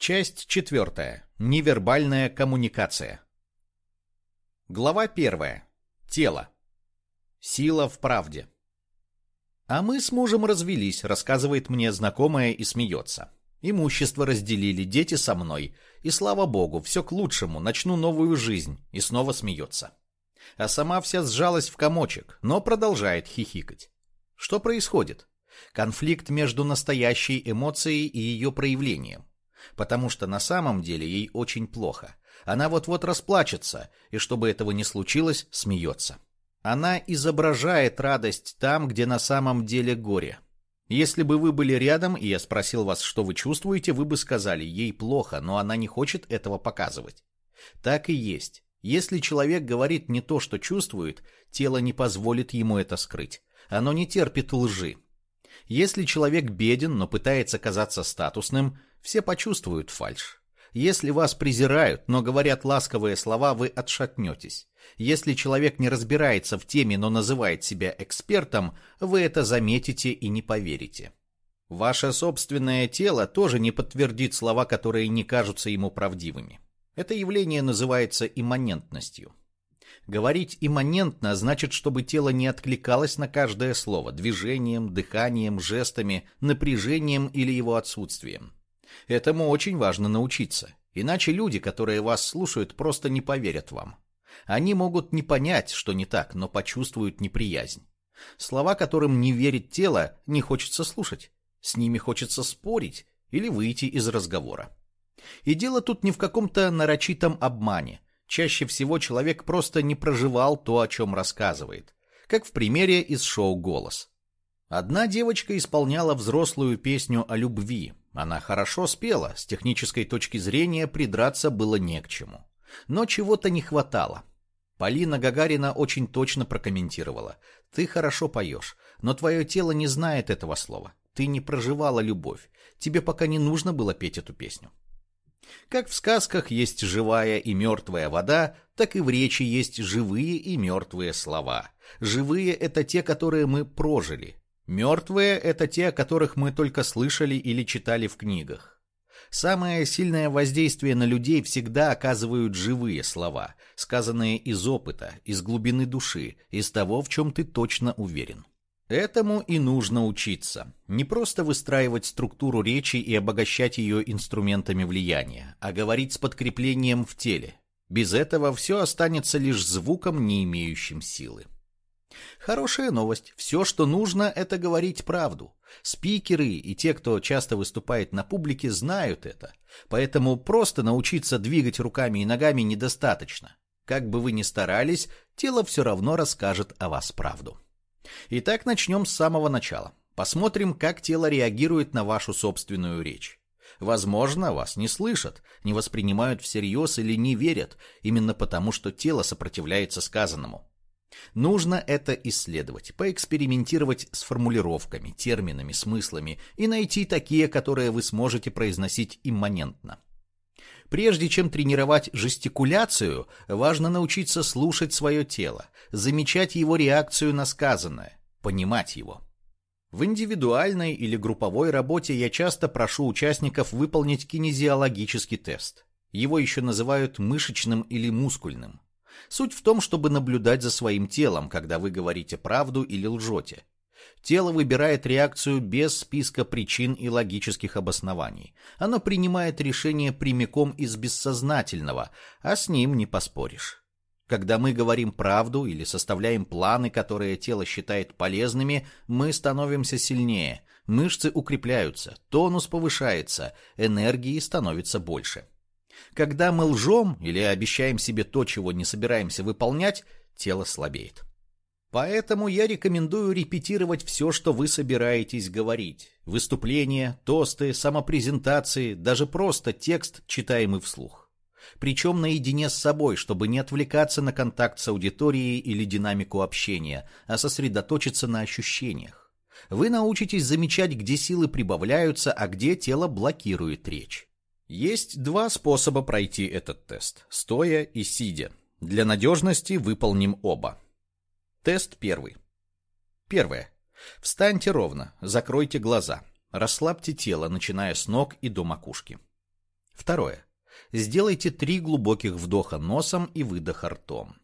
Часть четвертая. Невербальная коммуникация. Глава первая. Тело. Сила в правде. А мы с мужем развелись, рассказывает мне знакомая и смеется. Имущество разделили, дети со мной. И слава богу, все к лучшему, начну новую жизнь. И снова смеется. А сама вся сжалась в комочек, но продолжает хихикать. Что происходит? Конфликт между настоящей эмоцией и ее проявлением. Потому что на самом деле ей очень плохо. Она вот-вот расплачется, и чтобы этого не случилось, смеется. Она изображает радость там, где на самом деле горе. Если бы вы были рядом, и я спросил вас, что вы чувствуете, вы бы сказали, ей плохо, но она не хочет этого показывать. Так и есть. Если человек говорит не то, что чувствует, тело не позволит ему это скрыть. Оно не терпит лжи. Если человек беден, но пытается казаться статусным, все почувствуют фальшь. Если вас презирают, но говорят ласковые слова, вы отшатнетесь. Если человек не разбирается в теме, но называет себя экспертом, вы это заметите и не поверите. Ваше собственное тело тоже не подтвердит слова, которые не кажутся ему правдивыми. Это явление называется имманентностью. Говорить имманентно значит, чтобы тело не откликалось на каждое слово движением, дыханием, жестами, напряжением или его отсутствием. Этому очень важно научиться, иначе люди, которые вас слушают, просто не поверят вам. Они могут не понять, что не так, но почувствуют неприязнь. Слова, которым не верит тело, не хочется слушать. С ними хочется спорить или выйти из разговора. И дело тут не в каком-то нарочитом обмане. Чаще всего человек просто не проживал то, о чем рассказывает. Как в примере из шоу «Голос». Одна девочка исполняла взрослую песню о любви. Она хорошо спела, с технической точки зрения придраться было не к чему. Но чего-то не хватало. Полина Гагарина очень точно прокомментировала. «Ты хорошо поешь, но твое тело не знает этого слова. Ты не проживала любовь. Тебе пока не нужно было петь эту песню». Как в сказках есть живая и мертвая вода, так и в речи есть живые и мертвые слова. Живые — это те, которые мы прожили. Мертвые — это те, о которых мы только слышали или читали в книгах. Самое сильное воздействие на людей всегда оказывают живые слова, сказанные из опыта, из глубины души, из того, в чем ты точно уверен. Этому и нужно учиться. Не просто выстраивать структуру речи и обогащать ее инструментами влияния, а говорить с подкреплением в теле. Без этого все останется лишь звуком, не имеющим силы. Хорошая новость. Все, что нужно, это говорить правду. Спикеры и те, кто часто выступает на публике, знают это. Поэтому просто научиться двигать руками и ногами недостаточно. Как бы вы ни старались, тело все равно расскажет о вас правду. Итак, начнем с самого начала. Посмотрим, как тело реагирует на вашу собственную речь. Возможно, вас не слышат, не воспринимают всерьез или не верят, именно потому, что тело сопротивляется сказанному. Нужно это исследовать, поэкспериментировать с формулировками, терминами, смыслами и найти такие, которые вы сможете произносить имманентно. Прежде чем тренировать жестикуляцию, важно научиться слушать свое тело, замечать его реакцию на сказанное, понимать его. В индивидуальной или групповой работе я часто прошу участников выполнить кинезиологический тест. Его еще называют мышечным или мускульным. Суть в том, чтобы наблюдать за своим телом, когда вы говорите правду или лжете. Тело выбирает реакцию без списка причин и логических обоснований. Оно принимает решение прямиком из бессознательного, а с ним не поспоришь. Когда мы говорим правду или составляем планы, которые тело считает полезными, мы становимся сильнее, мышцы укрепляются, тонус повышается, энергии становится больше. Когда мы лжем или обещаем себе то, чего не собираемся выполнять, тело слабеет. Поэтому я рекомендую репетировать все, что вы собираетесь говорить. Выступления, тосты, самопрезентации, даже просто текст, читаемый вслух. Причем наедине с собой, чтобы не отвлекаться на контакт с аудиторией или динамику общения, а сосредоточиться на ощущениях. Вы научитесь замечать, где силы прибавляются, а где тело блокирует речь. Есть два способа пройти этот тест – стоя и сидя. Для надежности выполним оба. Тест первый. Первое. Встаньте ровно, закройте глаза, расслабьте тело, начиная с ног и до макушки. Второе. Сделайте три глубоких вдоха носом и выдоха ртом.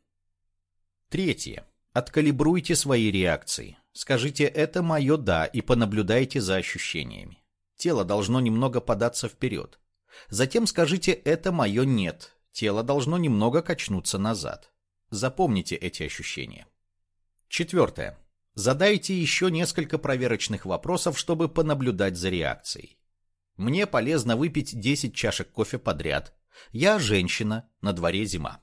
Третье. Откалибруйте свои реакции. Скажите «это мое «да» и понаблюдайте за ощущениями. Тело должно немного податься вперед. Затем скажите «это мое «нет». Тело должно немного качнуться назад. Запомните эти ощущения. Четвертое. Задайте еще несколько проверочных вопросов, чтобы понаблюдать за реакцией. Мне полезно выпить 10 чашек кофе подряд. Я женщина, на дворе зима.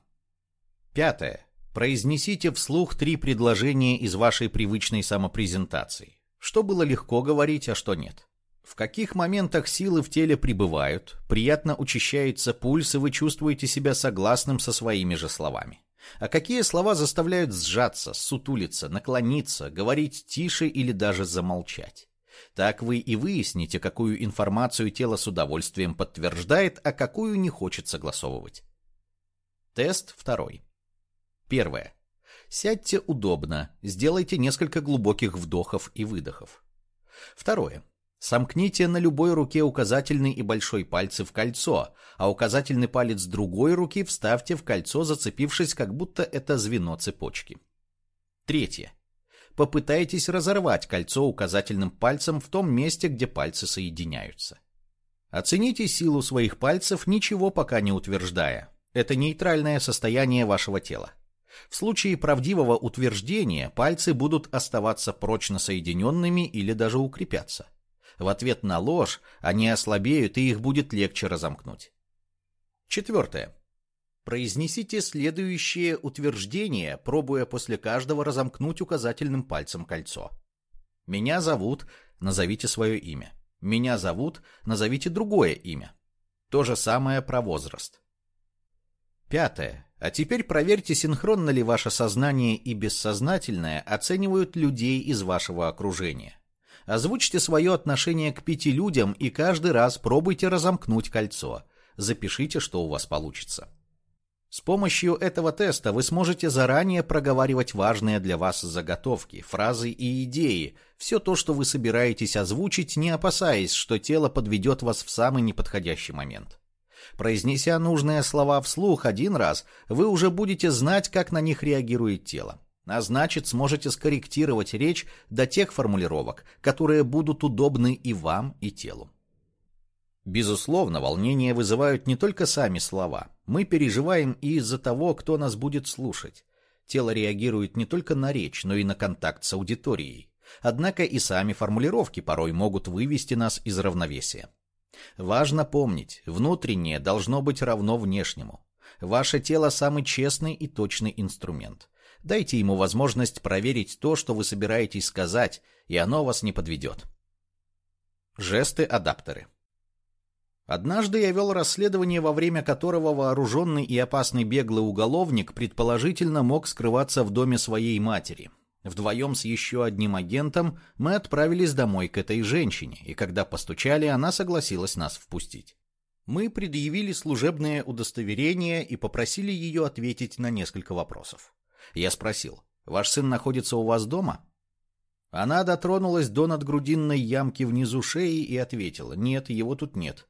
Пятое. Произнесите вслух три предложения из вашей привычной самопрезентации. Что было легко говорить, а что нет. В каких моментах силы в теле прибывают, приятно учащается пульс, и вы чувствуете себя согласным со своими же словами. А какие слова заставляют сжаться, сутулиться, наклониться, говорить тише или даже замолчать? Так вы и выясните, какую информацию тело с удовольствием подтверждает, а какую не хочет согласовывать. Тест второй. Первое. Сядьте удобно, сделайте несколько глубоких вдохов и выдохов. Второе. Сомкните на любой руке указательный и большой пальцы в кольцо, а указательный палец другой руки вставьте в кольцо, зацепившись, как будто это звено цепочки. Третье. Попытайтесь разорвать кольцо указательным пальцем в том месте, где пальцы соединяются. Оцените силу своих пальцев, ничего пока не утверждая. Это нейтральное состояние вашего тела. В случае правдивого утверждения пальцы будут оставаться прочно соединенными или даже укрепятся. В ответ на ложь они ослабеют, и их будет легче разомкнуть. Четвертое. Произнесите следующее утверждение, пробуя после каждого разомкнуть указательным пальцем кольцо. Меня зовут, назовите свое имя. Меня зовут, назовите другое имя. То же самое про возраст. Пятое. А теперь проверьте, синхронно ли ваше сознание и бессознательное оценивают людей из вашего окружения. Озвучьте свое отношение к пяти людям и каждый раз пробуйте разомкнуть кольцо. Запишите, что у вас получится. С помощью этого теста вы сможете заранее проговаривать важные для вас заготовки, фразы и идеи, все то, что вы собираетесь озвучить, не опасаясь, что тело подведет вас в самый неподходящий момент. Произнеся нужные слова вслух один раз, вы уже будете знать, как на них реагирует тело. А значит, сможете скорректировать речь до тех формулировок, которые будут удобны и вам, и телу. Безусловно, волнение вызывают не только сами слова. Мы переживаем и из-за того, кто нас будет слушать. Тело реагирует не только на речь, но и на контакт с аудиторией. Однако и сами формулировки порой могут вывести нас из равновесия. Важно помнить, внутреннее должно быть равно внешнему. Ваше тело самый честный и точный инструмент. Дайте ему возможность проверить то, что вы собираетесь сказать, и оно вас не подведет. Жесты-адаптеры. Однажды я вел расследование, во время которого вооруженный и опасный беглый уголовник предположительно мог скрываться в доме своей матери. Вдвоем с еще одним агентом мы отправились домой к этой женщине, и когда постучали, она согласилась нас впустить. Мы предъявили служебное удостоверение и попросили ее ответить на несколько вопросов. Я спросил, «Ваш сын находится у вас дома?» Она дотронулась до надгрудинной ямки внизу шеи и ответила, «Нет, его тут нет».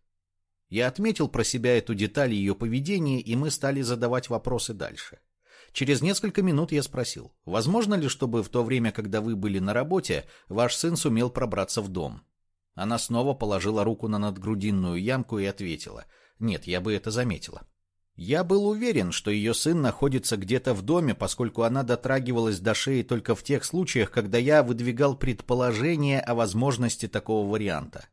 Я отметил про себя эту деталь ее поведения, и мы стали задавать вопросы дальше. Через несколько минут я спросил, возможно ли, чтобы в то время, когда вы были на работе, ваш сын сумел пробраться в дом? Она снова положила руку на надгрудинную ямку и ответила, нет, я бы это заметила. Я был уверен, что ее сын находится где-то в доме, поскольку она дотрагивалась до шеи только в тех случаях, когда я выдвигал предположение о возможности такого варианта.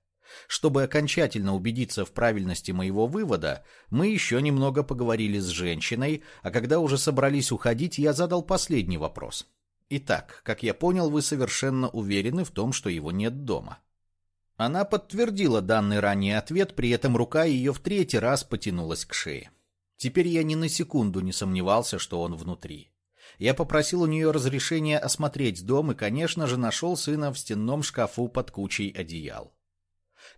Чтобы окончательно убедиться в правильности моего вывода, мы еще немного поговорили с женщиной, а когда уже собрались уходить, я задал последний вопрос. Итак, как я понял, вы совершенно уверены в том, что его нет дома. Она подтвердила данный ранее ответ, при этом рука ее в третий раз потянулась к шее. Теперь я ни на секунду не сомневался, что он внутри. Я попросил у нее разрешения осмотреть дом и, конечно же, нашел сына в стенном шкафу под кучей одеял.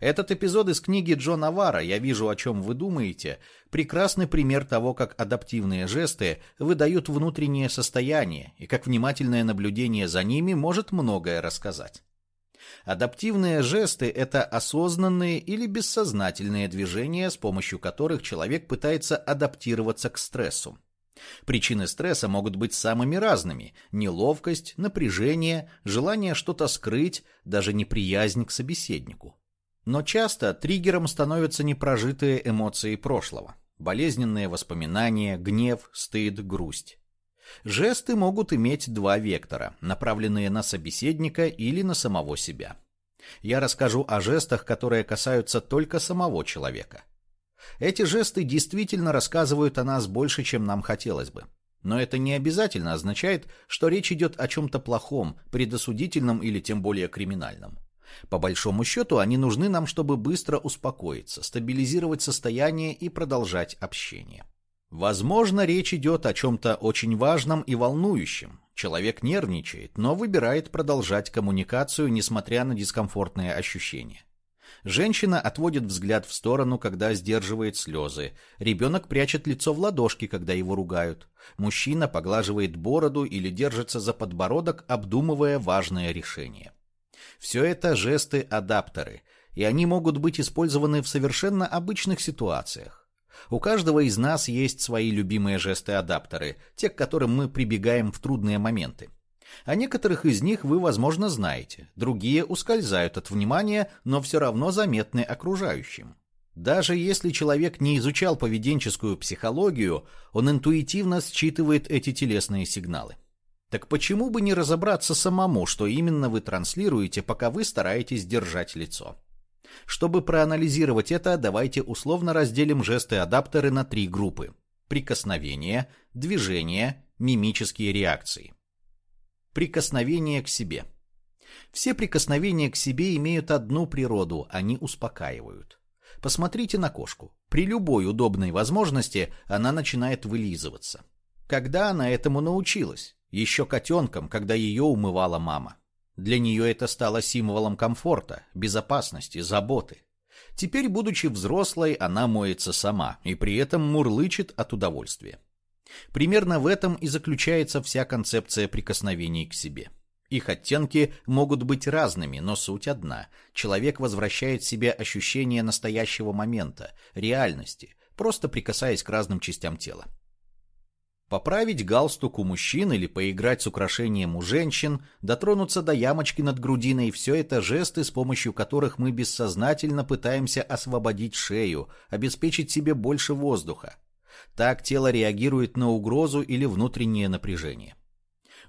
Этот эпизод из книги Джо Навара «Я вижу, о чем вы думаете» – прекрасный пример того, как адаптивные жесты выдают внутреннее состояние и как внимательное наблюдение за ними может многое рассказать. Адаптивные жесты – это осознанные или бессознательные движения, с помощью которых человек пытается адаптироваться к стрессу. Причины стресса могут быть самыми разными – неловкость, напряжение, желание что-то скрыть, даже неприязнь к собеседнику. Но часто триггером становятся непрожитые эмоции прошлого – болезненные воспоминания, гнев, стыд, грусть. Жесты могут иметь два вектора, направленные на собеседника или на самого себя. Я расскажу о жестах, которые касаются только самого человека. Эти жесты действительно рассказывают о нас больше, чем нам хотелось бы. Но это не обязательно означает, что речь идет о чем-то плохом, предосудительном или тем более криминальном. По большому счету, они нужны нам, чтобы быстро успокоиться, стабилизировать состояние и продолжать общение. Возможно, речь идет о чем-то очень важном и волнующем. Человек нервничает, но выбирает продолжать коммуникацию, несмотря на дискомфортные ощущения. Женщина отводит взгляд в сторону, когда сдерживает слезы. Ребенок прячет лицо в ладошки, когда его ругают. Мужчина поглаживает бороду или держится за подбородок, обдумывая важное решение. Все это жесты-адаптеры, и они могут быть использованы в совершенно обычных ситуациях. У каждого из нас есть свои любимые жесты-адаптеры, те, к которым мы прибегаем в трудные моменты. О некоторых из них вы, возможно, знаете, другие ускользают от внимания, но все равно заметны окружающим. Даже если человек не изучал поведенческую психологию, он интуитивно считывает эти телесные сигналы. Так почему бы не разобраться самому, что именно вы транслируете, пока вы стараетесь держать лицо? Чтобы проанализировать это, давайте условно разделим жесты-адаптеры на три группы. Прикосновение, движение, мимические реакции. Прикосновение к себе. Все прикосновения к себе имеют одну природу, они успокаивают. Посмотрите на кошку. При любой удобной возможности она начинает вылизываться. Когда она этому научилась? Еще котенком, когда ее умывала мама. Для нее это стало символом комфорта, безопасности, заботы. Теперь, будучи взрослой, она моется сама и при этом мурлычет от удовольствия. Примерно в этом и заключается вся концепция прикосновений к себе. Их оттенки могут быть разными, но суть одна. Человек возвращает себе ощущение настоящего момента, реальности, просто прикасаясь к разным частям тела. Поправить галстук у мужчин или поиграть с украшением у женщин, дотронуться до ямочки над грудиной – все это жесты, с помощью которых мы бессознательно пытаемся освободить шею, обеспечить себе больше воздуха. Так тело реагирует на угрозу или внутреннее напряжение.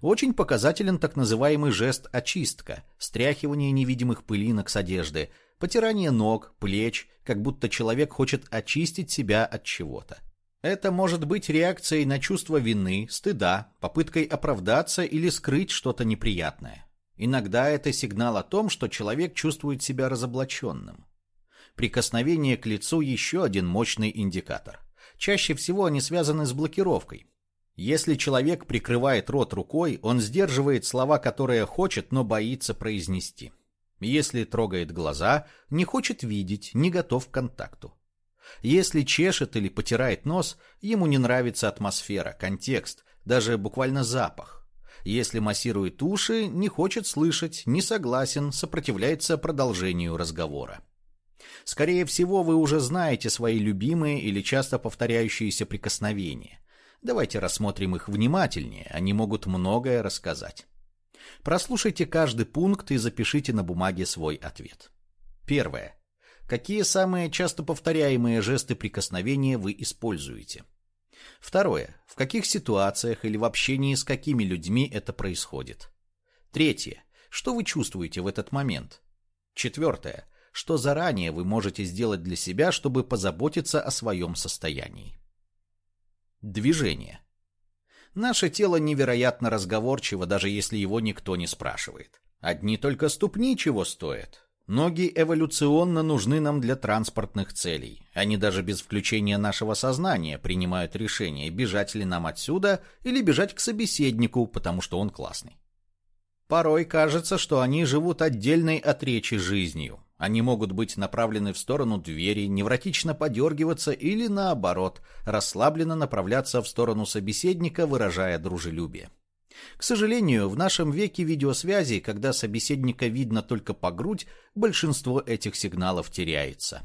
Очень показателен так называемый жест «очистка» – стряхивание невидимых пылинок с одежды, потирание ног, плеч, как будто человек хочет очистить себя от чего-то. Это может быть реакцией на чувство вины, стыда, попыткой оправдаться или скрыть что-то неприятное. Иногда это сигнал о том, что человек чувствует себя разоблаченным. Прикосновение к лицу – еще один мощный индикатор. Чаще всего они связаны с блокировкой. Если человек прикрывает рот рукой, он сдерживает слова, которые хочет, но боится произнести. Если трогает глаза, не хочет видеть, не готов к контакту. Если чешет или потирает нос, ему не нравится атмосфера, контекст, даже буквально запах. Если массирует уши, не хочет слышать, не согласен, сопротивляется продолжению разговора. Скорее всего, вы уже знаете свои любимые или часто повторяющиеся прикосновения. Давайте рассмотрим их внимательнее, они могут многое рассказать. Прослушайте каждый пункт и запишите на бумаге свой ответ. Первое. Какие самые часто повторяемые жесты прикосновения вы используете? Второе. В каких ситуациях или в общении с какими людьми это происходит? Третье. Что вы чувствуете в этот момент? Четвертое что заранее вы можете сделать для себя, чтобы позаботиться о своем состоянии. Движение. Наше тело невероятно разговорчиво, даже если его никто не спрашивает. Одни только ступни чего стоят. Ноги эволюционно нужны нам для транспортных целей. Они даже без включения нашего сознания принимают решение, бежать ли нам отсюда или бежать к собеседнику, потому что он классный. Порой кажется, что они живут отдельной от речи жизнью. Они могут быть направлены в сторону двери, невротично подергиваться или, наоборот, расслабленно направляться в сторону собеседника, выражая дружелюбие. К сожалению, в нашем веке видеосвязи, когда собеседника видно только по грудь, большинство этих сигналов теряется.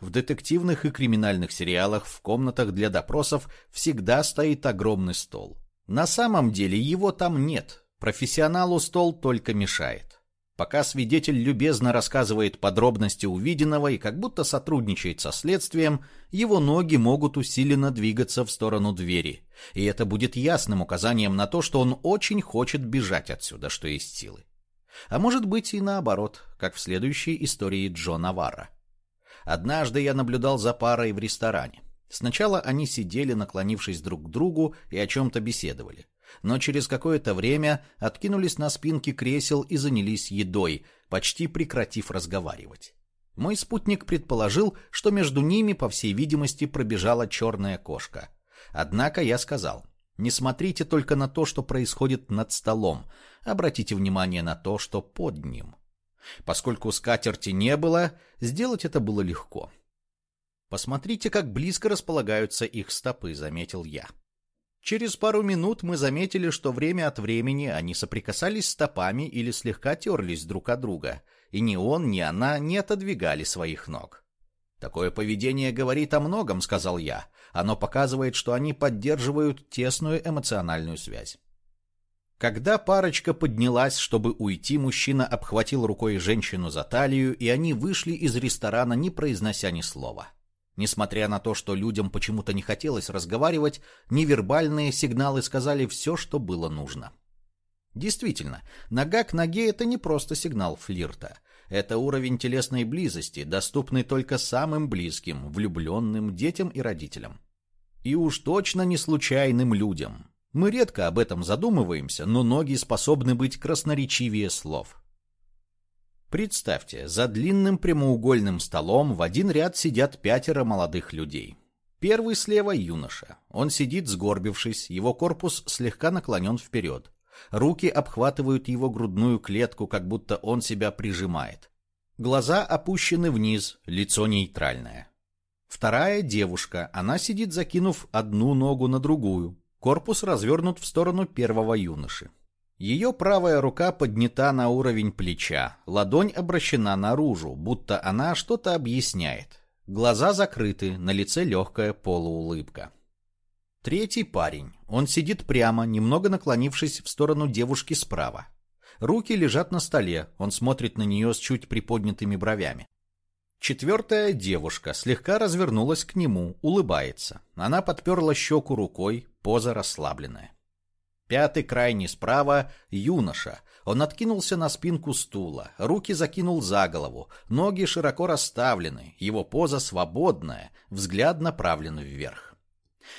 В детективных и криминальных сериалах в комнатах для допросов всегда стоит огромный стол. На самом деле его там нет, профессионалу стол только мешает. Пока свидетель любезно рассказывает подробности увиденного и как будто сотрудничает со следствием, его ноги могут усиленно двигаться в сторону двери, и это будет ясным указанием на то, что он очень хочет бежать отсюда, что есть силы. А может быть и наоборот, как в следующей истории Джо Наварра. Однажды я наблюдал за парой в ресторане. Сначала они сидели, наклонившись друг к другу, и о чем-то беседовали но через какое-то время откинулись на спинки кресел и занялись едой, почти прекратив разговаривать. Мой спутник предположил, что между ними, по всей видимости, пробежала черная кошка. Однако я сказал, не смотрите только на то, что происходит над столом, обратите внимание на то, что под ним. Поскольку скатерти не было, сделать это было легко. «Посмотрите, как близко располагаются их стопы», — заметил я. Через пару минут мы заметили, что время от времени они соприкасались стопами или слегка терлись друг от друга, и ни он, ни она не отодвигали своих ног. «Такое поведение говорит о многом», — сказал я. «Оно показывает, что они поддерживают тесную эмоциональную связь». Когда парочка поднялась, чтобы уйти, мужчина обхватил рукой женщину за талию, и они вышли из ресторана, не произнося ни слова. Несмотря на то, что людям почему-то не хотелось разговаривать, невербальные сигналы сказали все, что было нужно. Действительно, нога к ноге — это не просто сигнал флирта. Это уровень телесной близости, доступный только самым близким, влюбленным детям и родителям. И уж точно не случайным людям. Мы редко об этом задумываемся, но ноги способны быть красноречивее слов. Представьте, за длинным прямоугольным столом в один ряд сидят пятеро молодых людей. Первый слева юноша. Он сидит сгорбившись, его корпус слегка наклонен вперед. Руки обхватывают его грудную клетку, как будто он себя прижимает. Глаза опущены вниз, лицо нейтральное. Вторая девушка, она сидит, закинув одну ногу на другую. Корпус развернут в сторону первого юноши. Ее правая рука поднята на уровень плеча, ладонь обращена наружу, будто она что-то объясняет. Глаза закрыты, на лице легкая полуулыбка. Третий парень. Он сидит прямо, немного наклонившись в сторону девушки справа. Руки лежат на столе, он смотрит на нее с чуть приподнятыми бровями. Четвертая девушка слегка развернулась к нему, улыбается. Она подперла щеку рукой, поза расслабленная. Пятый крайний справа — юноша. Он откинулся на спинку стула, руки закинул за голову, ноги широко расставлены, его поза свободная, взгляд направлен вверх.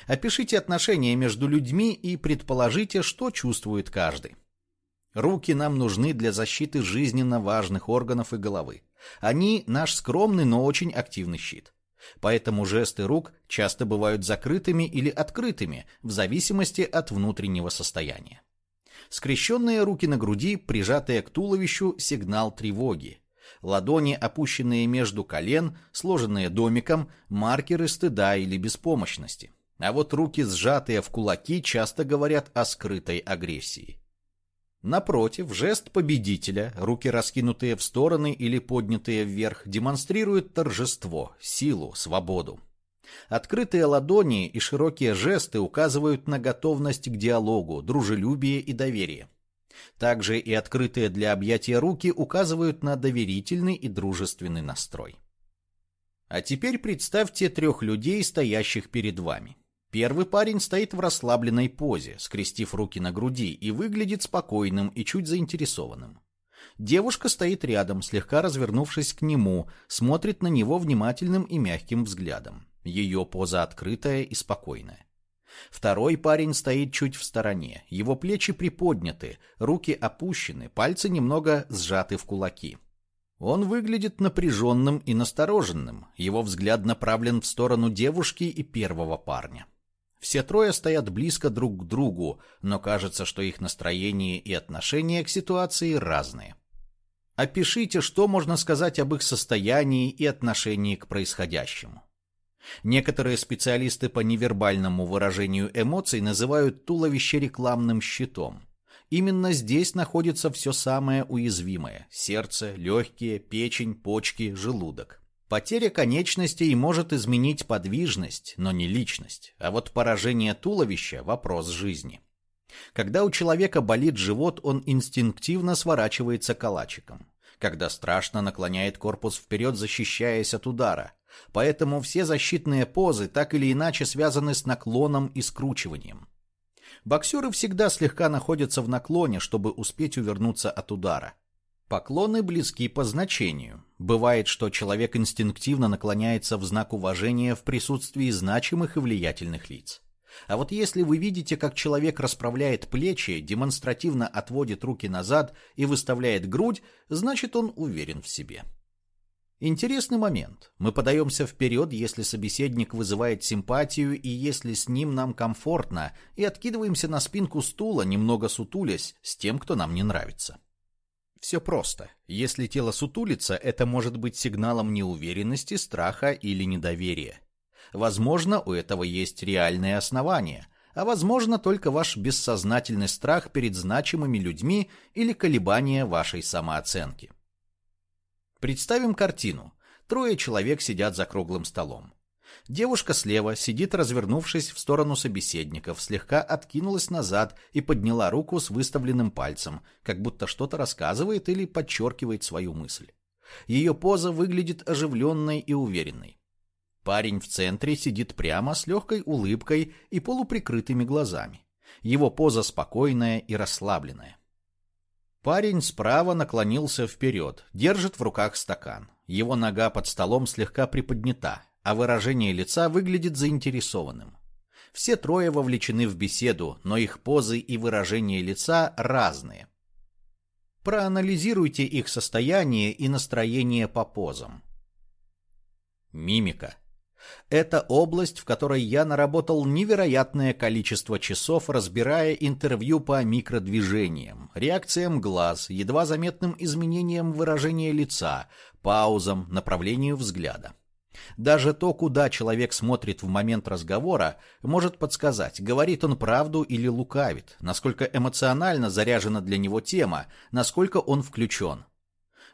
Опишите отношения между людьми и предположите, что чувствует каждый. Руки нам нужны для защиты жизненно важных органов и головы. Они — наш скромный, но очень активный щит. Поэтому жесты рук часто бывают закрытыми или открытыми, в зависимости от внутреннего состояния. Скрещенные руки на груди, прижатые к туловищу, сигнал тревоги. Ладони, опущенные между колен, сложенные домиком, маркеры стыда или беспомощности. А вот руки, сжатые в кулаки, часто говорят о скрытой агрессии. Напротив, жест победителя, руки раскинутые в стороны или поднятые вверх, демонстрирует торжество, силу, свободу. Открытые ладони и широкие жесты указывают на готовность к диалогу, дружелюбие и доверие. Также и открытые для объятия руки указывают на доверительный и дружественный настрой. А теперь представьте трех людей, стоящих перед вами. Первый парень стоит в расслабленной позе, скрестив руки на груди, и выглядит спокойным и чуть заинтересованным. Девушка стоит рядом, слегка развернувшись к нему, смотрит на него внимательным и мягким взглядом. Ее поза открытая и спокойная. Второй парень стоит чуть в стороне, его плечи приподняты, руки опущены, пальцы немного сжаты в кулаки. Он выглядит напряженным и настороженным, его взгляд направлен в сторону девушки и первого парня. Все трое стоят близко друг к другу, но кажется, что их настроение и отношение к ситуации разные. Опишите, что можно сказать об их состоянии и отношении к происходящему. Некоторые специалисты по невербальному выражению эмоций называют туловище рекламным щитом. Именно здесь находится все самое уязвимое – сердце, легкие, печень, почки, желудок. Потеря конечностей может изменить подвижность, но не личность, а вот поражение туловища – вопрос жизни. Когда у человека болит живот, он инстинктивно сворачивается калачиком. Когда страшно, наклоняет корпус вперед, защищаясь от удара. Поэтому все защитные позы так или иначе связаны с наклоном и скручиванием. Боксеры всегда слегка находятся в наклоне, чтобы успеть увернуться от удара. Поклоны близки по значению. Бывает, что человек инстинктивно наклоняется в знак уважения в присутствии значимых и влиятельных лиц. А вот если вы видите, как человек расправляет плечи, демонстративно отводит руки назад и выставляет грудь, значит он уверен в себе. Интересный момент. Мы подаемся вперед, если собеседник вызывает симпатию и если с ним нам комфортно, и откидываемся на спинку стула, немного сутулясь, с тем, кто нам не нравится. Все просто. Если тело сутулится, это может быть сигналом неуверенности, страха или недоверия. Возможно, у этого есть реальные основания, а возможно только ваш бессознательный страх перед значимыми людьми или колебания вашей самооценки. Представим картину. Трое человек сидят за круглым столом. Девушка слева сидит, развернувшись в сторону собеседников, слегка откинулась назад и подняла руку с выставленным пальцем, как будто что-то рассказывает или подчеркивает свою мысль. Ее поза выглядит оживленной и уверенной. Парень в центре сидит прямо с легкой улыбкой и полуприкрытыми глазами. Его поза спокойная и расслабленная. Парень справа наклонился вперед, держит в руках стакан. Его нога под столом слегка приподнята, а выражение лица выглядит заинтересованным. Все трое вовлечены в беседу, но их позы и выражение лица разные. Проанализируйте их состояние и настроение по позам. Мимика. Это область, в которой я наработал невероятное количество часов, разбирая интервью по микродвижениям, реакциям глаз, едва заметным изменениям выражения лица, паузам, направлению взгляда. Даже то, куда человек смотрит в момент разговора, может подсказать, говорит он правду или лукавит, насколько эмоционально заряжена для него тема, насколько он включен.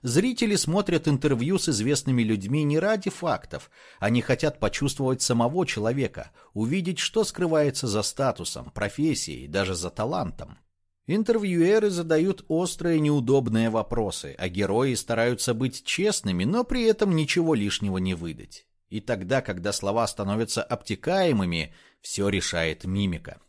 Зрители смотрят интервью с известными людьми не ради фактов. Они хотят почувствовать самого человека, увидеть, что скрывается за статусом, профессией, даже за талантом. Интервьюеры задают острые неудобные вопросы, а герои стараются быть честными, но при этом ничего лишнего не выдать. И тогда, когда слова становятся обтекаемыми, все решает мимика.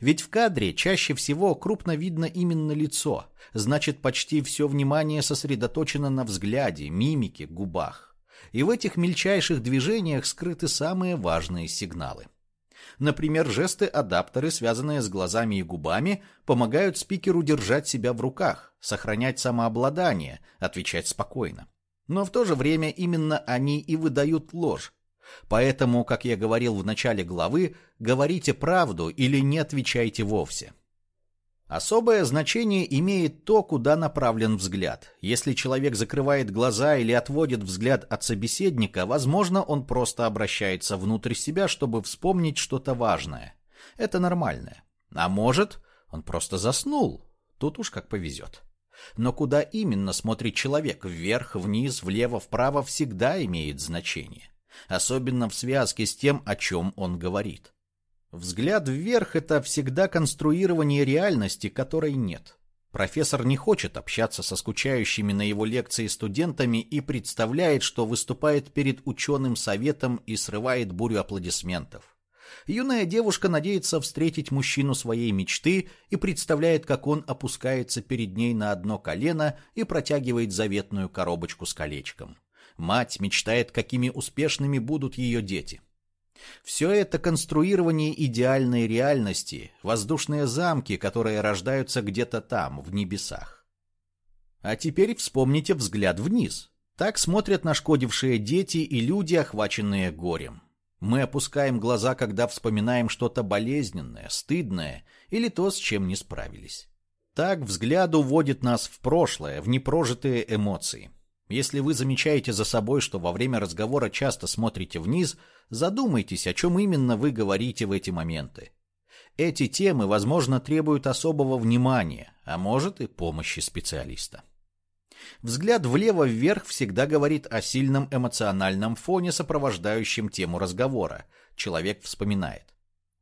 Ведь в кадре чаще всего крупно видно именно лицо, значит почти все внимание сосредоточено на взгляде, мимике, губах. И в этих мельчайших движениях скрыты самые важные сигналы. Например, жесты-адаптеры, связанные с глазами и губами, помогают спикеру держать себя в руках, сохранять самообладание, отвечать спокойно. Но в то же время именно они и выдают ложь, Поэтому, как я говорил в начале главы, говорите правду или не отвечайте вовсе. Особое значение имеет то, куда направлен взгляд. Если человек закрывает глаза или отводит взгляд от собеседника, возможно, он просто обращается внутрь себя, чтобы вспомнить что-то важное. Это нормально. А может, он просто заснул. Тут уж как повезет. Но куда именно смотрит человек, вверх, вниз, влево, вправо, всегда имеет значение особенно в связке с тем, о чем он говорит. Взгляд вверх – это всегда конструирование реальности, которой нет. Профессор не хочет общаться со скучающими на его лекции студентами и представляет, что выступает перед ученым советом и срывает бурю аплодисментов. Юная девушка надеется встретить мужчину своей мечты и представляет, как он опускается перед ней на одно колено и протягивает заветную коробочку с колечком. Мать мечтает, какими успешными будут ее дети. Все это конструирование идеальной реальности, воздушные замки, которые рождаются где-то там, в небесах. А теперь вспомните взгляд вниз. Так смотрят нашкодившие дети и люди, охваченные горем. Мы опускаем глаза, когда вспоминаем что-то болезненное, стыдное или то, с чем не справились. Так взгляд уводит нас в прошлое, в непрожитые эмоции. Если вы замечаете за собой, что во время разговора часто смотрите вниз, задумайтесь, о чем именно вы говорите в эти моменты. Эти темы, возможно, требуют особого внимания, а может и помощи специалиста. Взгляд влево-вверх всегда говорит о сильном эмоциональном фоне, сопровождающем тему разговора. Человек вспоминает.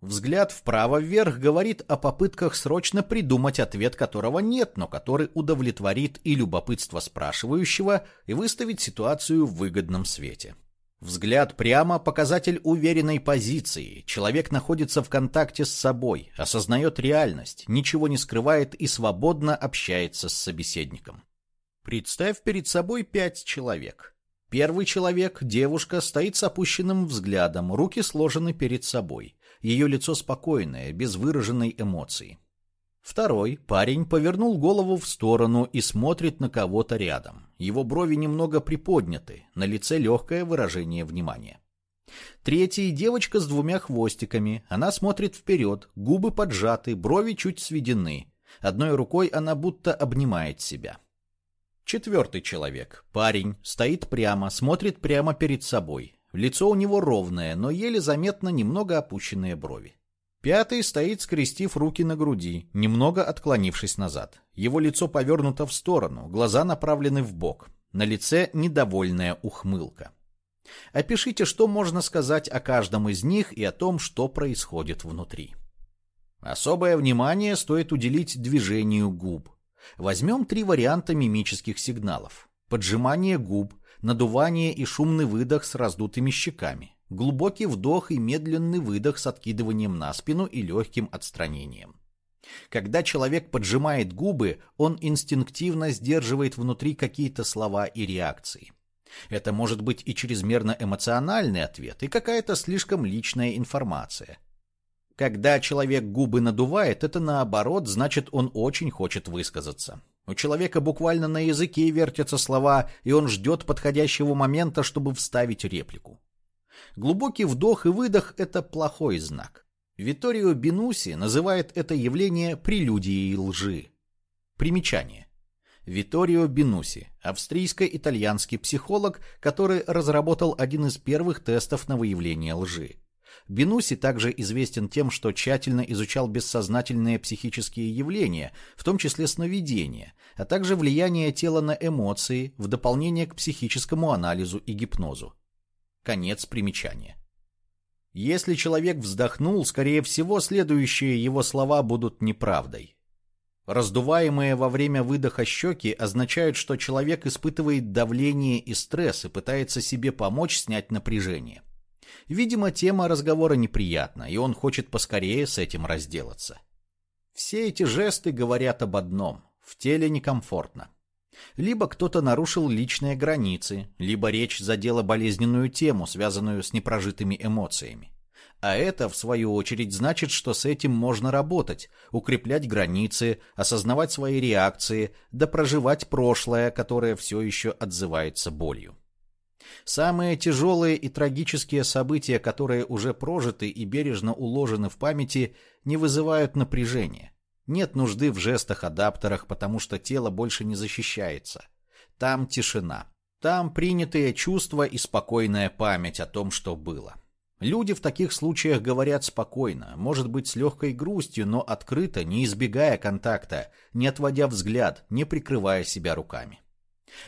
Взгляд вправо-вверх говорит о попытках срочно придумать ответ, которого нет, но который удовлетворит и любопытство спрашивающего, и выставить ситуацию в выгодном свете. Взгляд прямо – показатель уверенной позиции. Человек находится в контакте с собой, осознает реальность, ничего не скрывает и свободно общается с собеседником. Представь перед собой пять человек. Первый человек, девушка, стоит с опущенным взглядом, руки сложены перед собой. Ее лицо спокойное, без выраженной эмоции. Второй, парень, повернул голову в сторону и смотрит на кого-то рядом. Его брови немного приподняты, на лице легкое выражение внимания. Третий, девочка с двумя хвостиками. Она смотрит вперед, губы поджаты, брови чуть сведены. Одной рукой она будто обнимает себя. Четвертый человек, парень, стоит прямо, смотрит прямо перед собой. Лицо у него ровное, но еле заметно немного опущенные брови. Пятый стоит, скрестив руки на груди, немного отклонившись назад. Его лицо повернуто в сторону, глаза направлены в бок. На лице недовольная ухмылка. Опишите, что можно сказать о каждом из них и о том, что происходит внутри. Особое внимание стоит уделить движению губ. Возьмем три варианта мимических сигналов. Поджимание губ, надувание и шумный выдох с раздутыми щеками, глубокий вдох и медленный выдох с откидыванием на спину и легким отстранением. Когда человек поджимает губы, он инстинктивно сдерживает внутри какие-то слова и реакции. Это может быть и чрезмерно эмоциональный ответ, и какая-то слишком личная информация. Когда человек губы надувает, это наоборот, значит он очень хочет высказаться. У человека буквально на языке вертятся слова, и он ждет подходящего момента, чтобы вставить реплику. Глубокий вдох и выдох – это плохой знак. Виторио Бинуси называет это явление прелюдией лжи. Примечание. Виторио Бинуси – австрийско-итальянский психолог, который разработал один из первых тестов на выявление лжи. Бенуси также известен тем, что тщательно изучал бессознательные психические явления, в том числе сновидения, а также влияние тела на эмоции в дополнение к психическому анализу и гипнозу. Конец примечания. Если человек вздохнул, скорее всего, следующие его слова будут неправдой. Раздуваемые во время выдоха щеки означают, что человек испытывает давление и стресс и пытается себе помочь снять напряжение. Видимо, тема разговора неприятна, и он хочет поскорее с этим разделаться. Все эти жесты говорят об одном – в теле некомфортно. Либо кто-то нарушил личные границы, либо речь задела болезненную тему, связанную с непрожитыми эмоциями. А это, в свою очередь, значит, что с этим можно работать, укреплять границы, осознавать свои реакции, да проживать прошлое, которое все еще отзывается болью. Самые тяжелые и трагические события, которые уже прожиты и бережно уложены в памяти, не вызывают напряжения. Нет нужды в жестах-адаптерах, потому что тело больше не защищается. Там тишина. Там принятые чувства и спокойная память о том, что было. Люди в таких случаях говорят спокойно, может быть с легкой грустью, но открыто, не избегая контакта, не отводя взгляд, не прикрывая себя руками.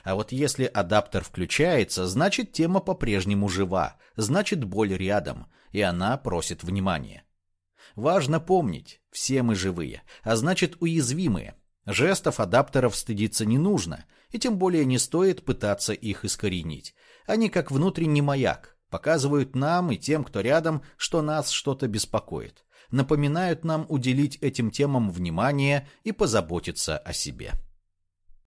А вот если адаптер включается, значит тема по-прежнему жива, значит боль рядом, и она просит внимания. Важно помнить, все мы живые, а значит уязвимые. Жестов адаптеров стыдиться не нужно, и тем более не стоит пытаться их искоренить. Они как внутренний маяк, показывают нам и тем, кто рядом, что нас что-то беспокоит, напоминают нам уделить этим темам внимание и позаботиться о себе.